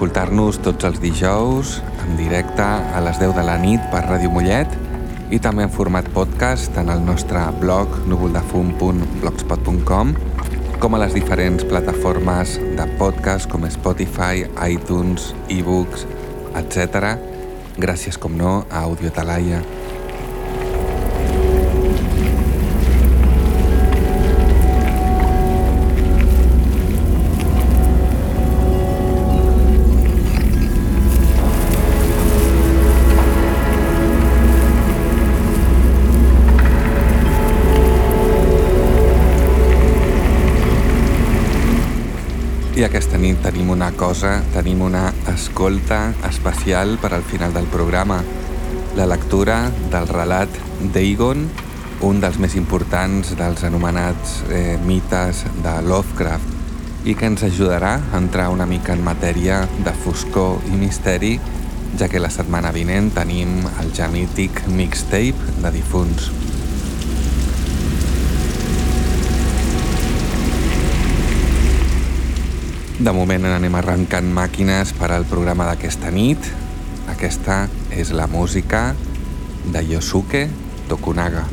Escoltar-nos tots els dijous en directe a les 10 de la nit per Ràdio Mollet i també en format podcast en el nostre blog núvoldefum.blogspot.com com a les diferents plataformes de podcast com Spotify, iTunes, ebooks, etc. Gràcies, com no, a Audio Talaia. I aquesta nit tenim una cosa, tenim una escolta especial per al final del programa. La lectura del relat d'Egon, un dels més importants dels anomenats eh, mites de Lovecraft, i que ens ajudarà a entrar una mica en matèria de foscor i misteri, ja que la setmana vinent tenim el ja mític mixtape de difunts. De moment anem arrencant màquines per al programa d'aquesta nit. Aquesta és la música de Yosuke Tokunaga.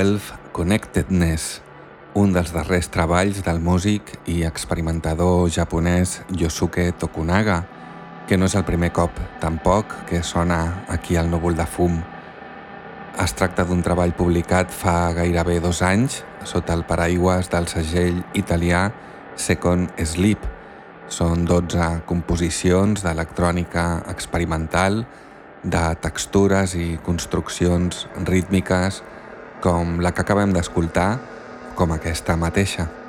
12 Connectedness, un dels darrers treballs del músic i experimentador japonès Yosuke Tokunaga, que no és el primer cop, tampoc, que sona aquí al núvol de fum. Es tracta d'un treball publicat fa gairebé dos anys sota el paraigües del segell italià Second Sleep. Són 12 composicions d'electrònica experimental, de textures i construccions rítmiques com la que acabem d'escoltar, com aquesta mateixa.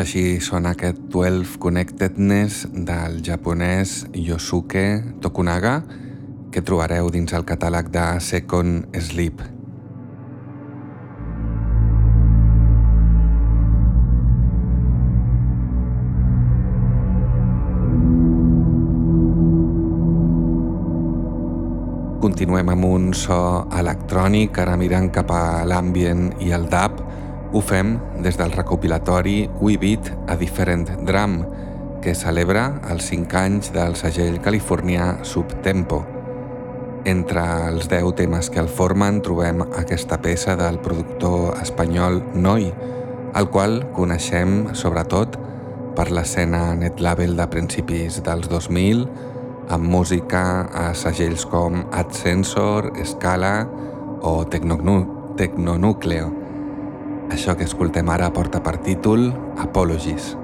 Així sona aquest 12 Connectedness del japonès Yosuke Tokunaga que trobareu dins el catàleg de Second Sleep. Continuem amb un so electrònic, ara mirant cap a l'ambient i el dub, Ho fem des del recopilatori We Beat a Different Drum, que celebra els 5 anys del segell californià Subtempo. Entre els 10 temes que el formen trobem aquesta peça del productor espanyol Noi, el qual coneixem sobretot per l'escena netlabel de principis dels 2000, amb música a segells com AdSensor, Scala o Tecnonucleo. Això que escoltem ara porta per títol Apologies.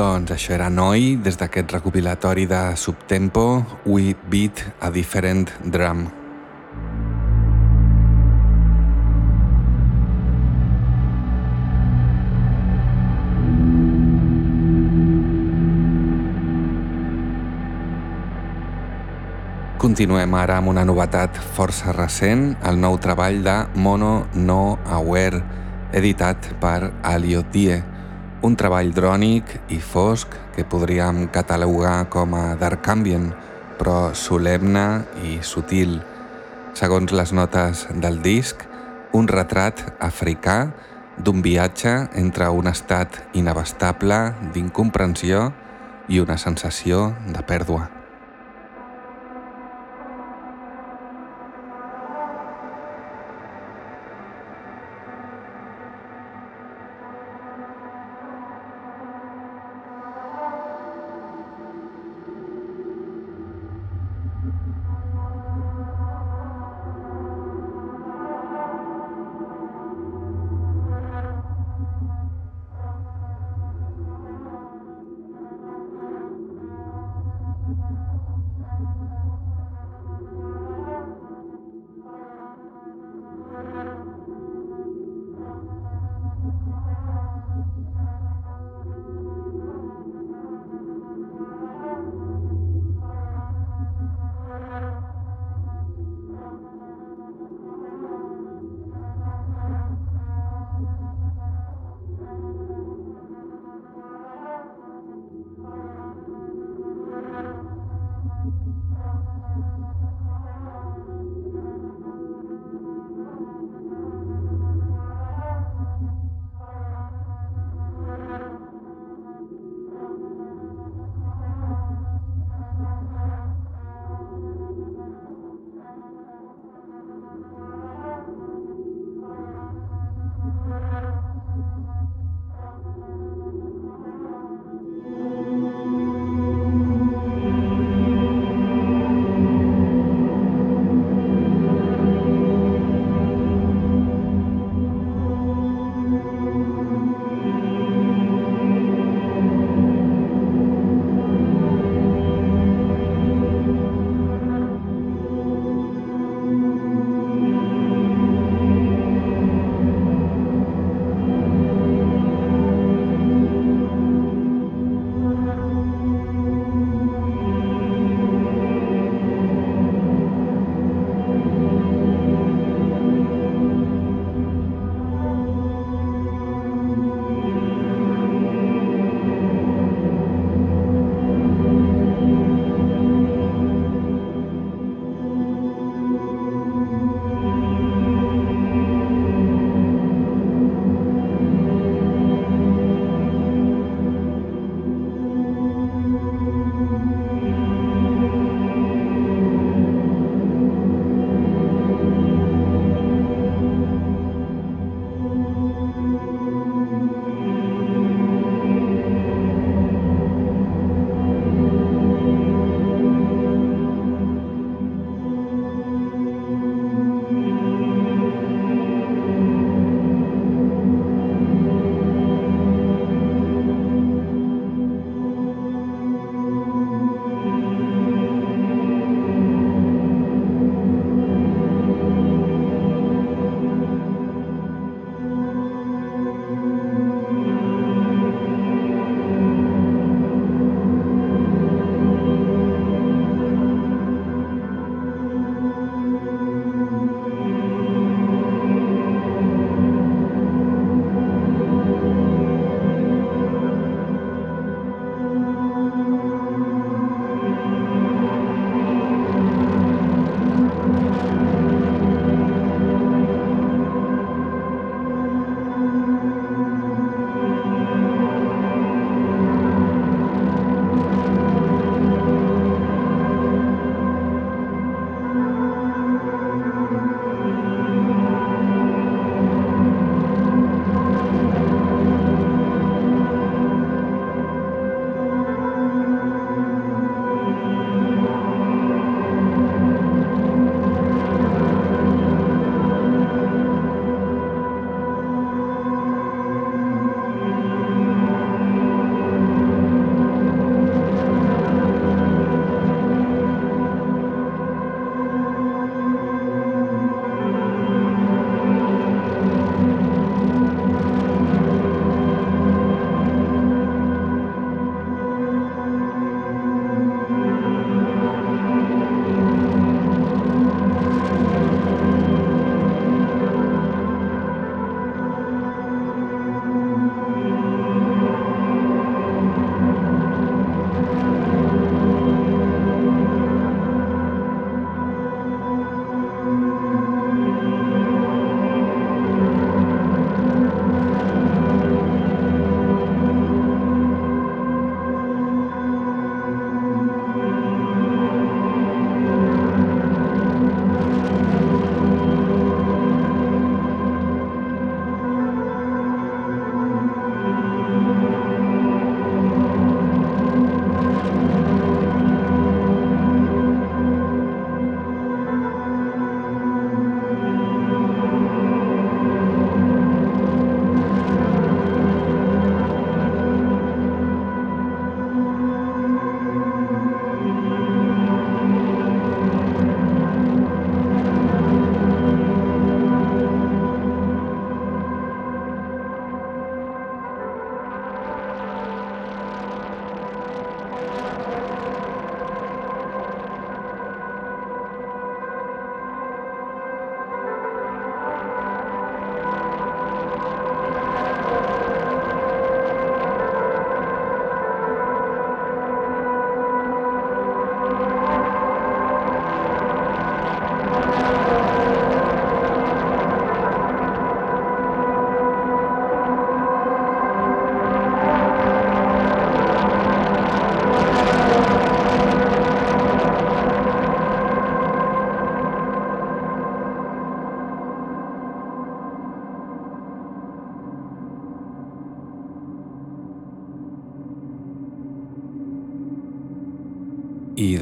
Doncs això era Noi, des d'aquest recopilatori de Subtempo, We Beat a Different Drum. Continuem ara amb una novetat força recent, el nou treball de Mono No Aware, editat per Aliot Die, un treball drònic i fosc que podríem catalogar com a dark ambient, però solemne i sutil. Segons les notes del disc, un retrat africà d'un viatge entre un estat inabastable d'incomprensió i una sensació de pèrdua.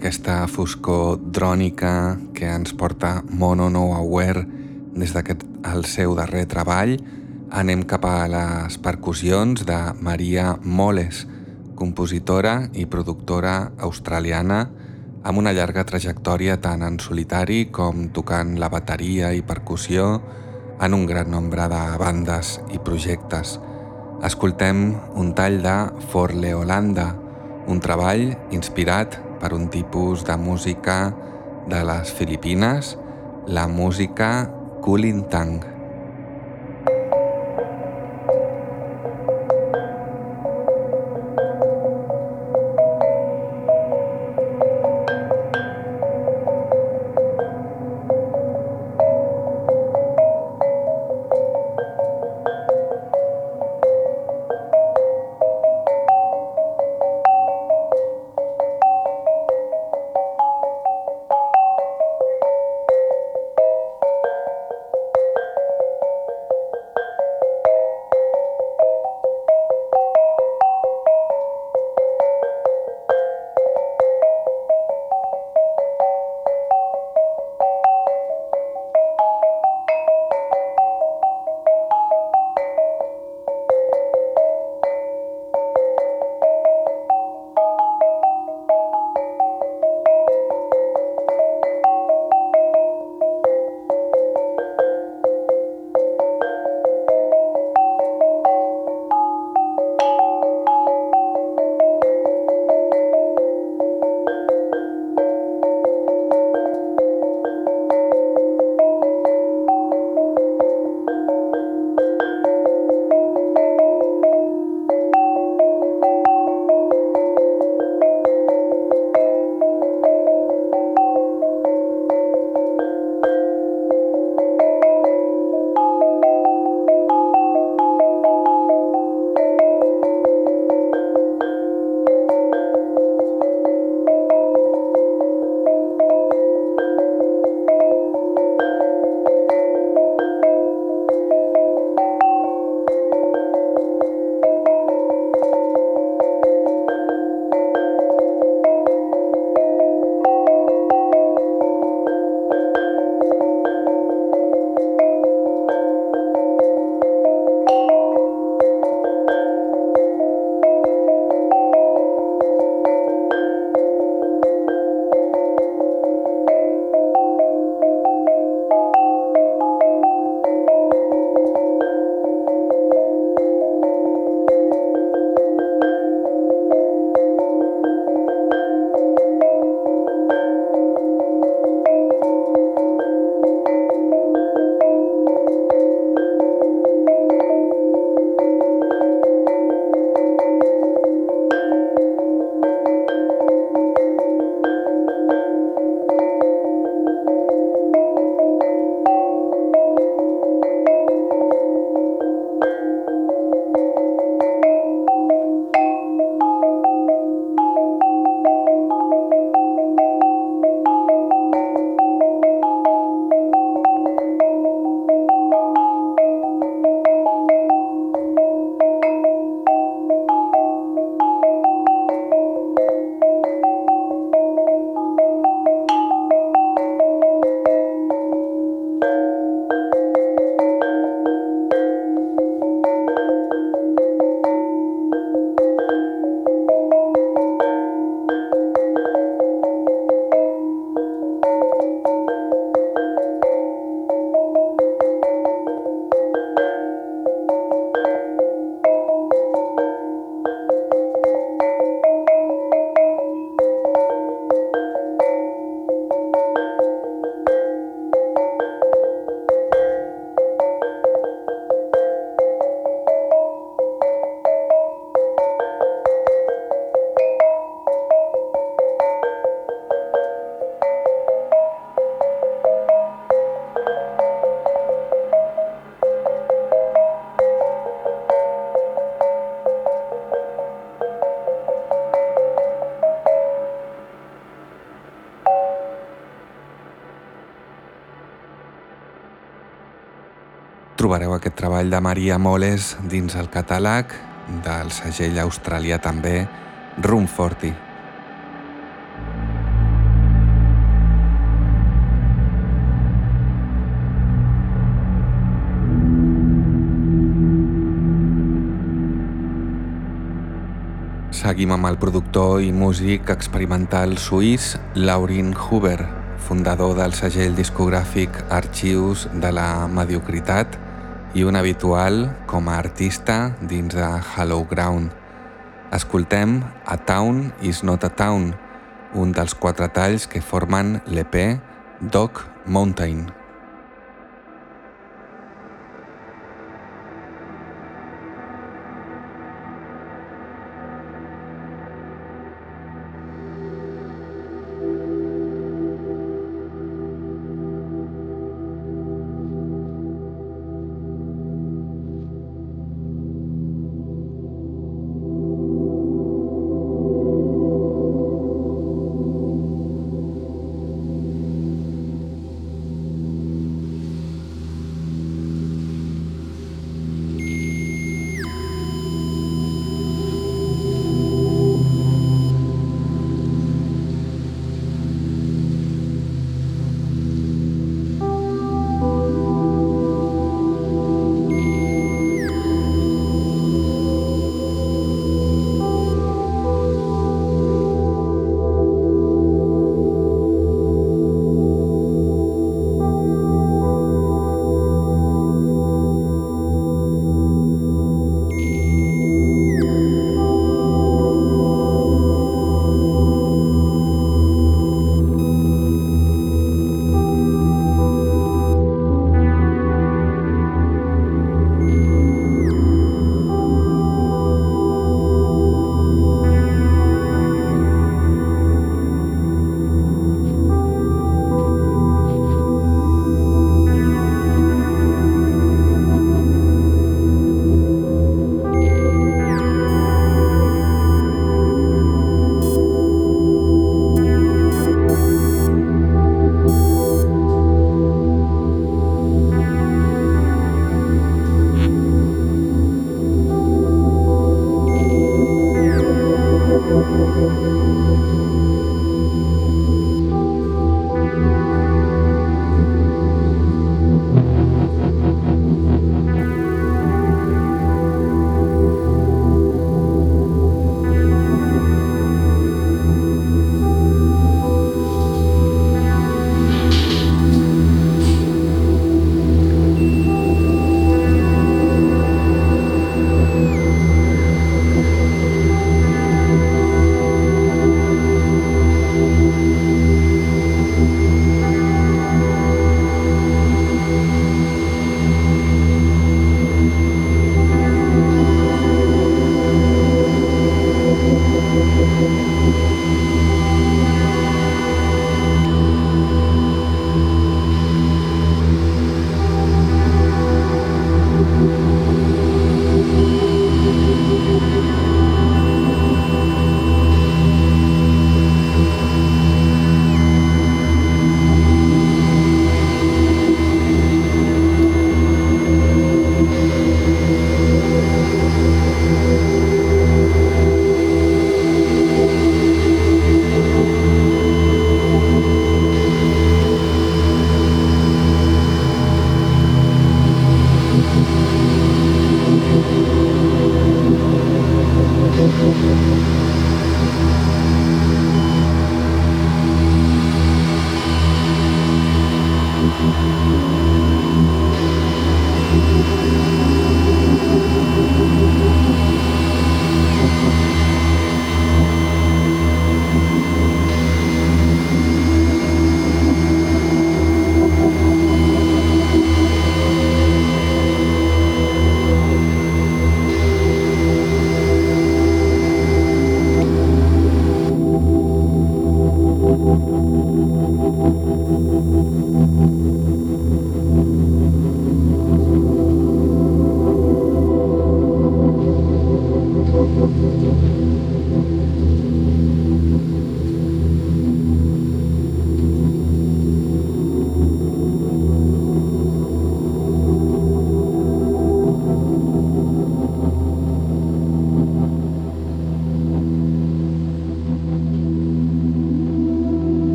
D'aquesta foscor drònica que ens porta Mono No Aware des d'aquest el seu darrer treball, anem cap a les percussions de Maria Moles, compositora i productora australiana amb una llarga trajectòria tant en solitari com tocant la bateria i percussió en un gran nombre de bandes i projectes. Escoltem un tall de For Leolanda, un treball inspirat per un tipus de música de les Filipines, la música Kulintang. trobareu aquest treball de Maria Moles dins el catàleg del segell australià també Room 40. Seguim amb el productor i músic experimental suís Laurin Huber, fundador del segell discogràfic Arxius de la Mediocritat, i un habitual com a artista dins de Hollow Ground. Escoltem A Town is not a Town, un dels quatre talls que formen l'EP Dog Mountain.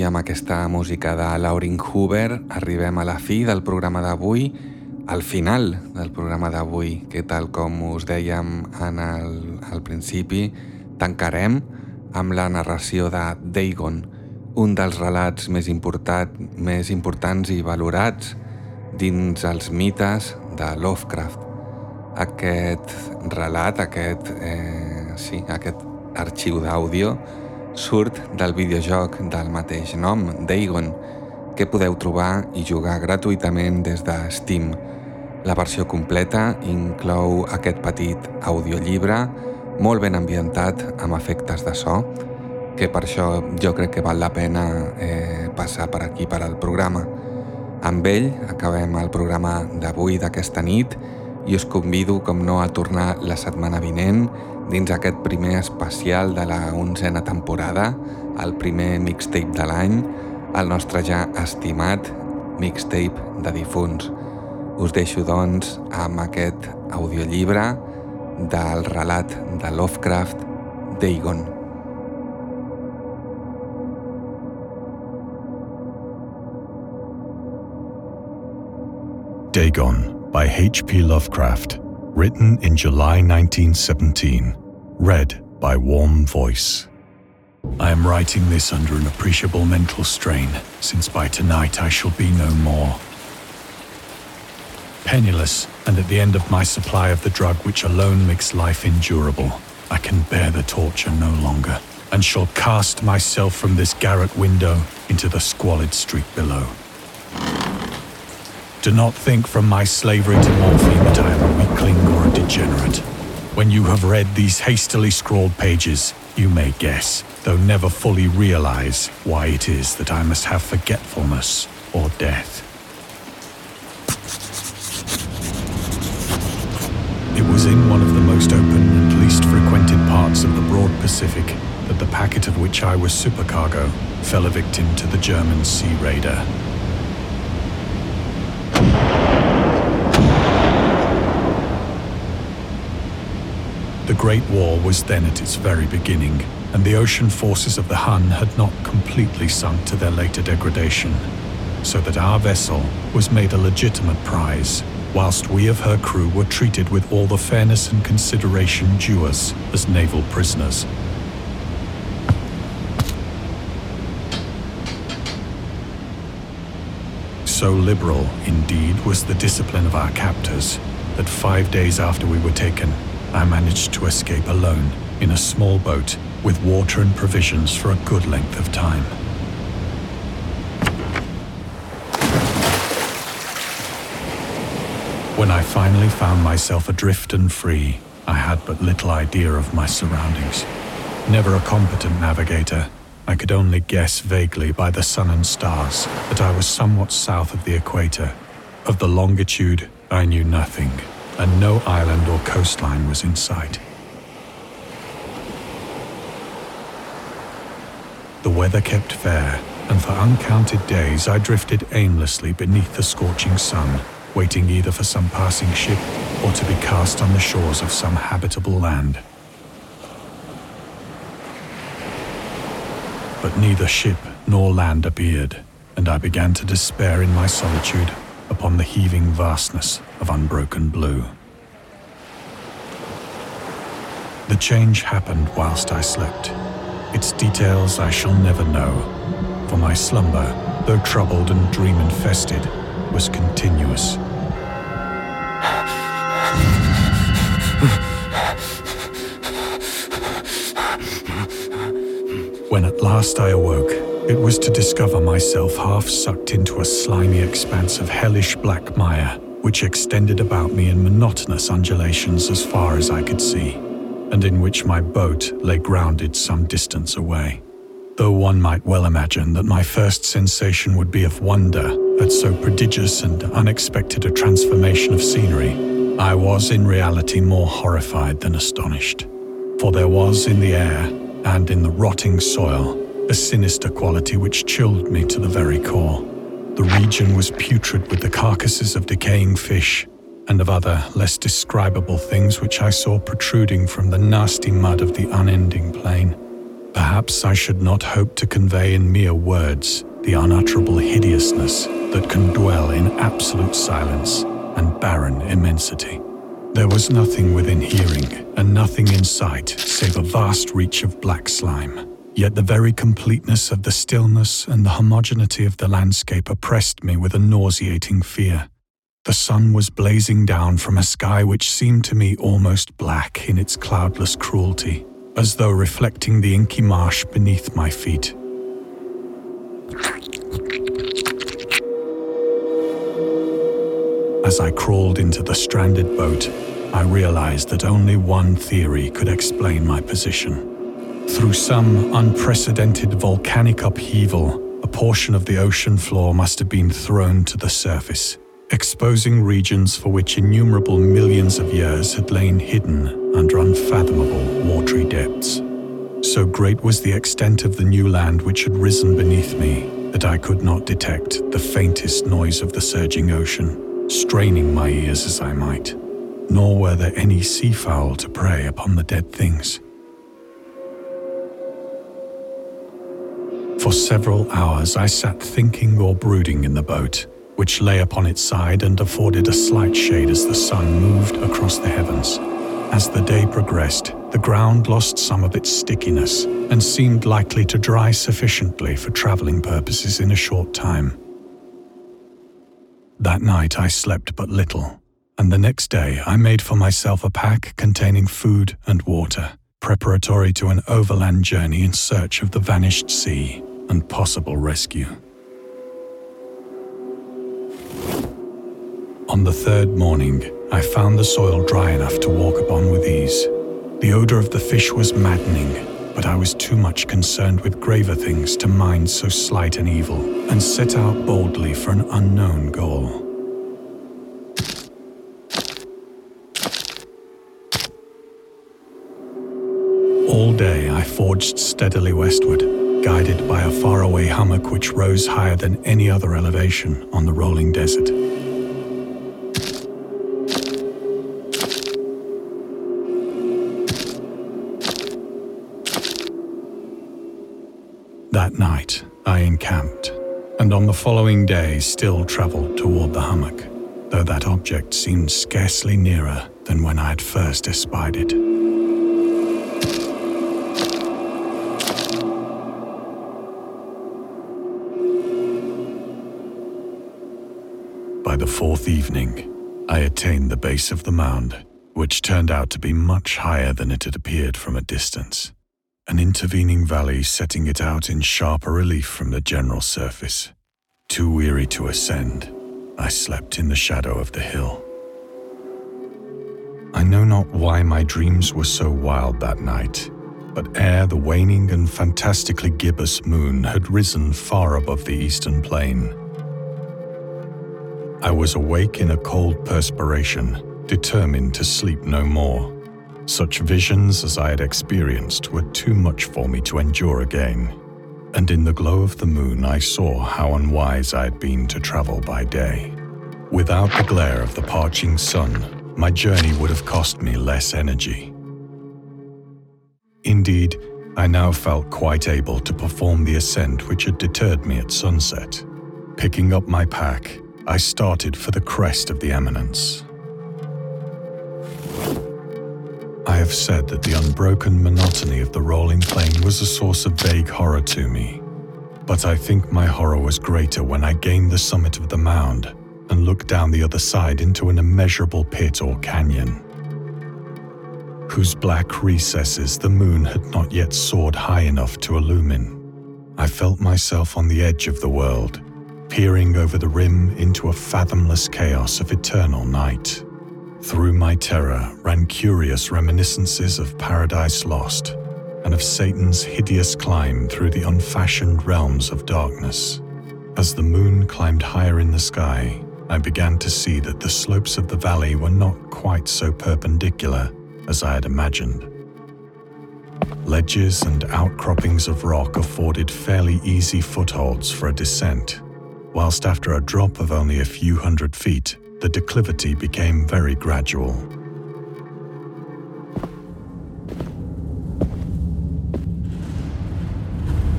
Amb aquesta música de Laurin Hoover arribem a la fi del programa d'avui, al final del programa d'avui, que tal com us dèiem en el, al principi, tancarem amb la narració de Dagon, un dels relats més, important, més importants i valorats dins els mites de Lovecraft. Aquest relat, aquest, eh, sí, aquest arxiu d'àudio, surt del videojoc del mateix nom, Dagon, que podeu trobar i jugar gratuïtament des de Steam. La versió completa inclou aquest petit audiollibre molt ben ambientat amb efectes de so, que per això jo crec que val la pena eh, passar per aquí per al programa. Amb ell acabem el programa d'avui d'aquesta nit i us convido, com no, a tornar la setmana vinent dins aquest primer especial de la onzena temporada, el primer mixtape de l'any, el nostre ja estimat mixtape de difunts. Us deixo, doncs, amb aquest audiollibre del relat de Lovecraft, Dagon. Dagon by H.P. Lovecraft, written in July 1917. Read by Warm Voice. I am writing this under an appreciable mental strain, since by tonight I shall be no more. Penniless, and at the end of my supply of the drug which alone makes life endurable, I can bear the torture no longer, and shall cast myself from this garret window into the squalid street below. Do not think from my slavery to morphine that I am a weakling or a degenerate. When you have read these hastily scrawled pages, you may guess, though never fully realize, why it is that I must have forgetfulness or death. It was in one of the most open and least frequented parts of the broad Pacific that the packet of which I was supercargo fell a victim to the German sea raider. Great War was then at its very beginning, and the ocean forces of the Hun had not completely sunk to their later degradation, so that our vessel was made a legitimate prize, whilst we of her crew were treated with all the fairness and consideration due us as naval prisoners. So liberal, indeed, was the discipline of our captors that five days after we were taken, I managed to escape alone in a small boat with water and provisions for a good length of time. When I finally found myself adrift and free, I had but little idea of my surroundings. Never a competent navigator, I could only guess vaguely by the sun and stars that I was somewhat south of the equator. Of the longitude, I knew nothing and no island or coastline was in sight. The weather kept fair, and for uncounted days I drifted aimlessly beneath the scorching sun, waiting either for some passing ship or to be cast on the shores of some habitable land. But neither ship nor land appeared, and I began to despair in my solitude upon the heaving vastness of unbroken blue. The change happened whilst I slept. Its details I shall never know, for my slumber, though troubled and dream infested, was continuous. When at last I awoke, it was to discover myself half sucked into a slimy expanse of hellish black mire, which extended about me in monotonous undulations as far as I could see, and in which my boat lay grounded some distance away. Though one might well imagine that my first sensation would be of wonder at so prodigious and unexpected a transformation of scenery, I was in reality more horrified than astonished. For there was in the air and in the rotting soil a sinister quality which chilled me to the very core. The region was putrid with the carcasses of decaying fish and of other less describable things which I saw protruding from the nasty mud of the unending plain. Perhaps I should not hope to convey in mere words the unutterable hideousness that can dwell in absolute silence and barren immensity. There was nothing within hearing and nothing in sight save a vast reach of black slime. Yet the very completeness of the stillness and the homogeneity of the landscape oppressed me with a nauseating fear. The sun was blazing down from a sky which seemed to me almost black in its cloudless cruelty, as though reflecting the inky marsh beneath my feet. As I crawled into the stranded boat, I realized that only one theory could explain my position. Through some unprecedented volcanic upheaval, a portion of the ocean floor must have been thrown to the surface, exposing regions for which innumerable millions of years had lain hidden under unfathomable watery depths. So great was the extent of the new land which had risen beneath me that I could not detect the faintest noise of the surging ocean straining my ears as I might, nor were there any seafowl to prey upon the dead things. For several hours I sat thinking or brooding in the boat, which lay upon its side and afforded a slight shade as the sun moved across the heavens. As the day progressed, the ground lost some of its stickiness and seemed likely to dry sufficiently for traveling purposes in a short time. That night I slept but little, and the next day I made for myself a pack containing food and water, preparatory to an overland journey in search of the vanished sea and possible rescue. On the third morning, I found the soil dry enough to walk upon with ease. The odor of the fish was maddening, but I was too much concerned with graver things to mind so slight an evil, and set out boldly for an unknown goal. All day I forged steadily westward, guided by a faraway hummock which rose higher than any other elevation on the rolling desert. That night, I encamped, and on the following day still travelled toward the hummock, though that object seemed scarcely nearer than when I had first espied it. The fourth evening, I attained the base of the mound, which turned out to be much higher than it had appeared from a distance an intervening valley setting it out in sharper relief from the general surface. Too weary to ascend, I slept in the shadow of the hill. I know not why my dreams were so wild that night, but ere the waning and fantastically gibbous moon had risen far above the eastern plain, I was awake in a cold perspiration, determined to sleep no more. Such visions as I had experienced were too much for me to endure again, and in the glow of the moon I saw how unwise I had been to travel by day. Without the glare of the parching sun, my journey would have cost me less energy. Indeed, I now felt quite able to perform the ascent which had deterred me at sunset. Picking up my pack, I started for the crest of the eminence. I have said that the unbroken monotony of the rolling plain was a source of vague horror to me. But I think my horror was greater when I gained the summit of the mound and looked down the other side into an immeasurable pit or canyon, whose black recesses the moon had not yet soared high enough to illumine. I felt myself on the edge of the world, peering over the rim into a fathomless chaos of eternal night. Through my terror ran curious reminiscences of Paradise Lost and of Satan's hideous climb through the unfashioned realms of darkness. As the moon climbed higher in the sky, I began to see that the slopes of the valley were not quite so perpendicular as I had imagined. Ledges and outcroppings of rock afforded fairly easy footholds for a descent, whilst after a drop of only a few hundred feet, the declivity became very gradual.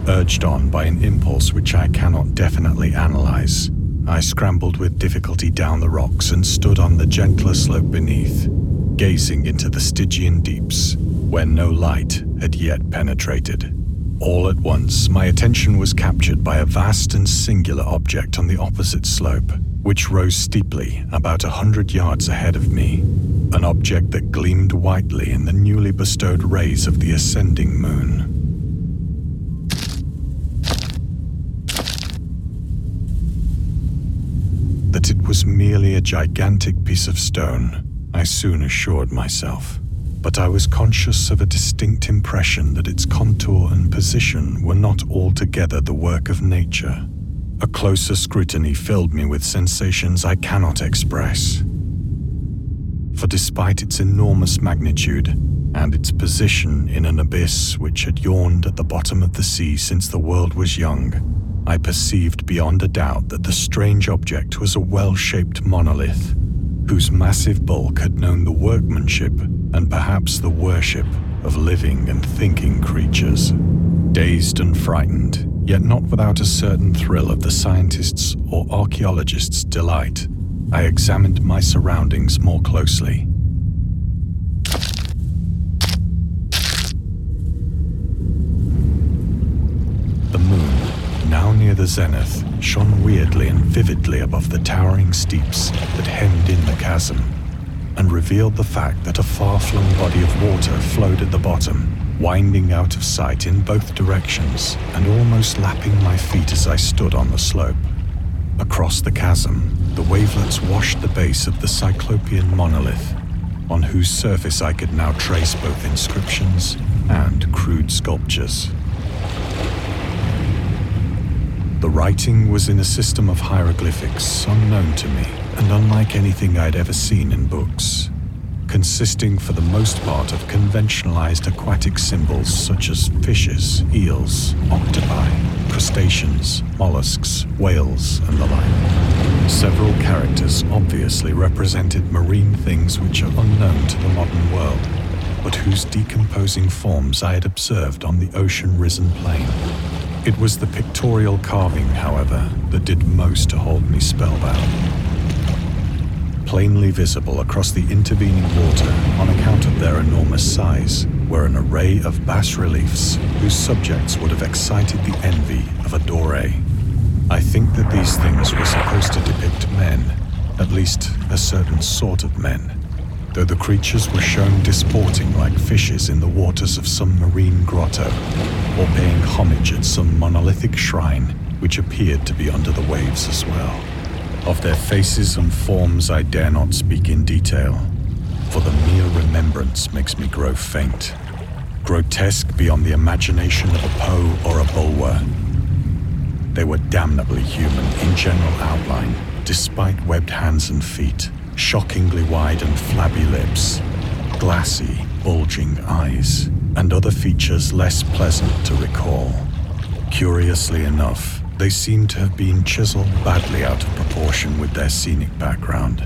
Urged on by an impulse which I cannot definitely analyze, I scrambled with difficulty down the rocks and stood on the gentler slope beneath, gazing into the Stygian deeps, where no light had yet penetrated. All at once, my attention was captured by a vast and singular object on the opposite slope, which rose steeply about a hundred yards ahead of me, an object that gleamed whitely in the newly bestowed rays of the ascending moon. That it was merely a gigantic piece of stone, I soon assured myself, but I was conscious of a distinct impression that its contour and position were not altogether the work of nature. A closer scrutiny filled me with sensations I cannot express for despite its enormous magnitude and its position in an abyss which had yawned at the bottom of the sea since the world was young, I perceived beyond a doubt that the strange object was a well shaped monolith, whose massive bulk had known the workmanship and perhaps the worship of living and thinking creatures. Dazed and frightened, yet not without a certain thrill of the scientist's or archaeologist's delight, I examined my surroundings more closely. The moon, now near the zenith, shone weirdly and vividly above the towering steeps that hemmed in the chasm, and revealed the fact that a far flung body of water flowed at the bottom, winding out of sight in both directions and almost lapping my feet as I stood on the slope. Across the chasm, the wavelets washed the base of the Cyclopean monolith, on whose surface I could now trace both inscriptions and crude sculptures. The writing was in a system of hieroglyphics unknown to me and unlike anything I'd ever seen in books consisting for the most part of conventionalized aquatic symbols such as fishes, eels, octopi, crustaceans, mollusks, whales, and the like. Several characters obviously represented marine things which are unknown to the modern world, but whose decomposing forms I had observed on the ocean risen plain. It was the pictorial carving, however, that did most to hold me spellbound plainly visible across the intervening water on account of their enormous size, were an array of bas reliefs whose subjects would have excited the envy of a Doré. I think that these things were supposed to depict men, at least a certain sort of men, though the creatures were shown disporting like fishes in the waters of some marine grotto, or paying homage at some monolithic shrine which appeared to be under the waves as well. Of their faces and forms I dare not speak in detail, for the mere remembrance makes me grow faint. Grotesque beyond the imagination of a Poe or a Bulwer. They were damnably human in general outline, despite webbed hands and feet, shockingly wide and flabby lips, glassy, bulging eyes, and other features less pleasant to recall. Curiously enough, they seem to have been chiseled badly out of proportion with their scenic background.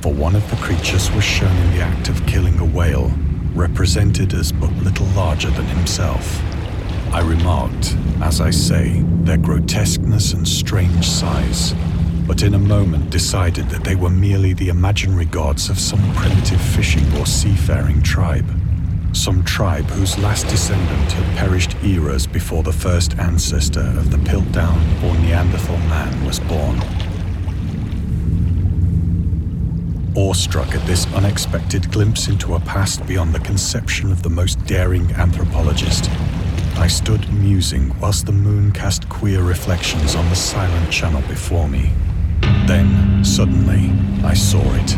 For one of the creatures was shown in the act of killing a whale, represented as but little larger than himself. I remarked, as I say, their grotesqueness and strange size, but in a moment decided that they were merely the imaginary gods of some primitive fishing or seafaring tribe some tribe whose last descendant had perished eras before the first ancestor of the Piltdown or Neanderthal man was born. Awestruck at this unexpected glimpse into a past beyond the conception of the most daring anthropologist, I stood musing whilst the moon cast queer reflections on the silent channel before me. Then, suddenly, I saw it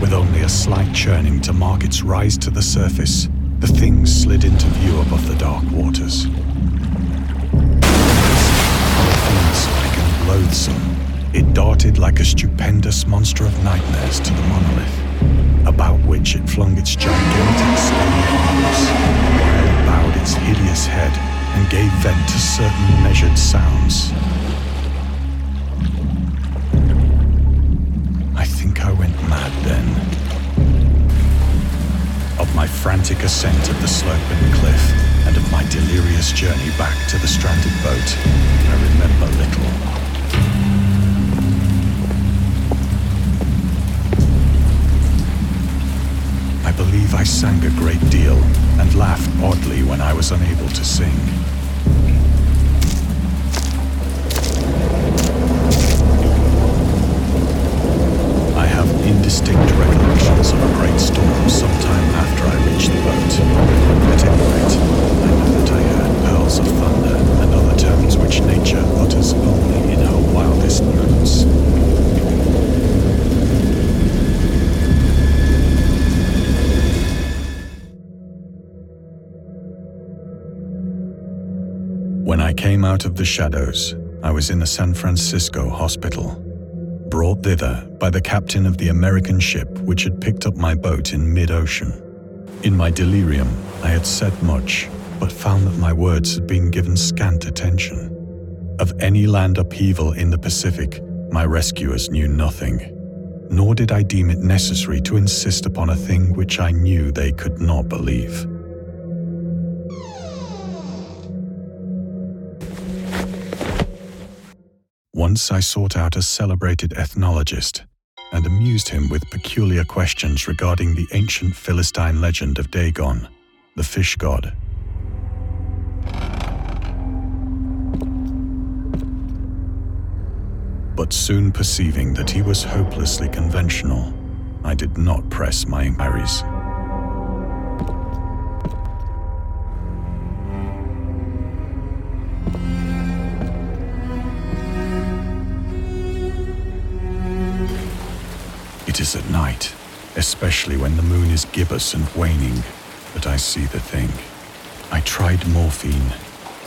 with only a slight churning to mark its rise to the surface, the thing slid into view above the dark waters. Horrific and loathsome, it darted like a stupendous monster of nightmares to the monolith, about which it flung its gigantic arms, while it bowed its hideous head and gave vent to certain measured sounds. I think I went mad then. Of my frantic ascent of the sloping cliff and of my delirious journey back to the stranded boat, I remember little. I believe I sang a great deal and laughed oddly when I was unable to sing. I have indistinct recollections of a great storm sometime after I reached the boat. At any rate, I know that I heard pearls of thunder and other tones which nature utters only in her wildest moods. When I came out of the shadows, I was in a San Francisco hospital brought thither by the captain of the American ship which had picked up my boat in mid ocean. In my delirium, I had said much, but found that my words had been given scant attention. Of any land upheaval in the Pacific, my rescuers knew nothing, nor did I deem it necessary to insist upon a thing which I knew they could not believe. Once I sought out a celebrated ethnologist and amused him with peculiar questions regarding the ancient Philistine legend of Dagon, the fish god. But soon perceiving that he was hopelessly conventional, I did not press my inquiries. It is at night, especially when the moon is gibbous and waning, that I see the thing. I tried morphine,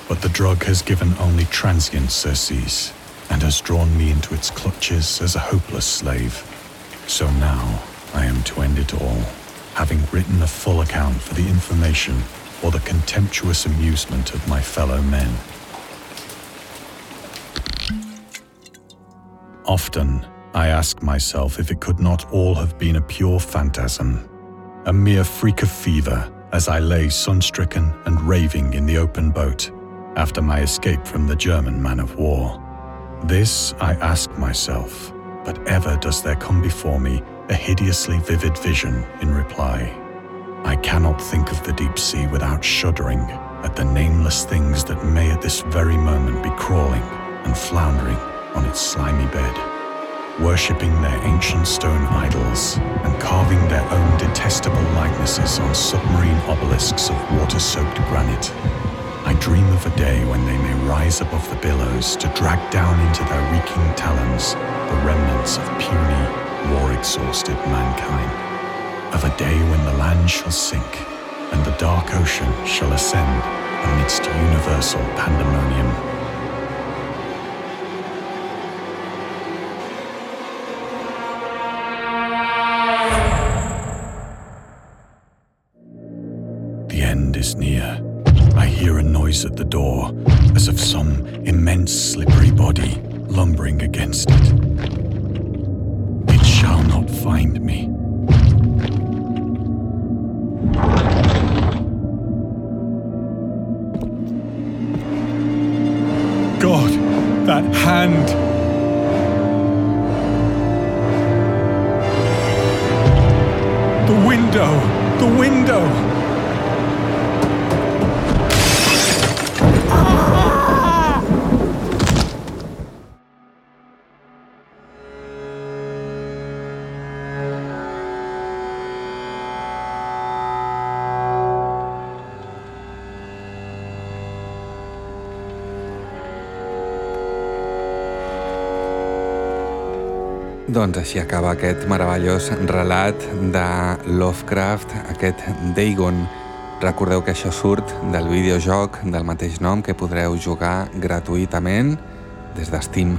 but the drug has given only transient surcease and has drawn me into its clutches as a hopeless slave. So now I am to end it all, having written a full account for the information or the contemptuous amusement of my fellow men. Often, I ask myself if it could not all have been a pure phantasm, a mere freak of fever as I lay sun-stricken and raving in the open boat after my escape from the German man of war. This I ask myself, but ever does there come before me a hideously vivid vision in reply. I cannot think of the deep sea without shuddering at the nameless things that may at this very moment be crawling and floundering on its slimy bed worshipping their ancient stone idols and carving their own detestable likenesses on submarine obelisks of water-soaked granite. I dream of a day when they may rise above the billows to drag down into their reeking talons the remnants of puny, war-exhausted mankind. Of a day when the land shall sink and the dark ocean shall ascend amidst universal pandemonium. Noise at the door, as of some immense slippery body lumbering against it. It shall not find me. Doncs així acaba aquest meravellós relat de Lovecraft, aquest Dagon. Recordeu que això surt del videojoc del mateix nom que podreu jugar gratuïtament des de Steam.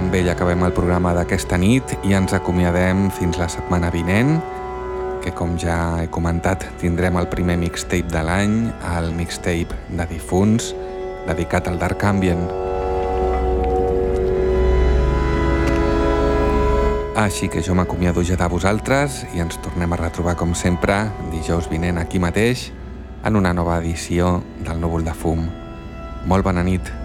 Amb ell acabem el programa d'aquesta nit i ens acomiadem fins la setmana vinent que com ja he comentat tindrem el primer mixtape de l'any, el mixtape de difunts, dedicat al Dark Ambient. Així que jo m'acomiado ja de vosaltres i ens tornem a retrobar com sempre dijous vinent aquí mateix en una nova edició del Núvol de Fum. Molt bona nit.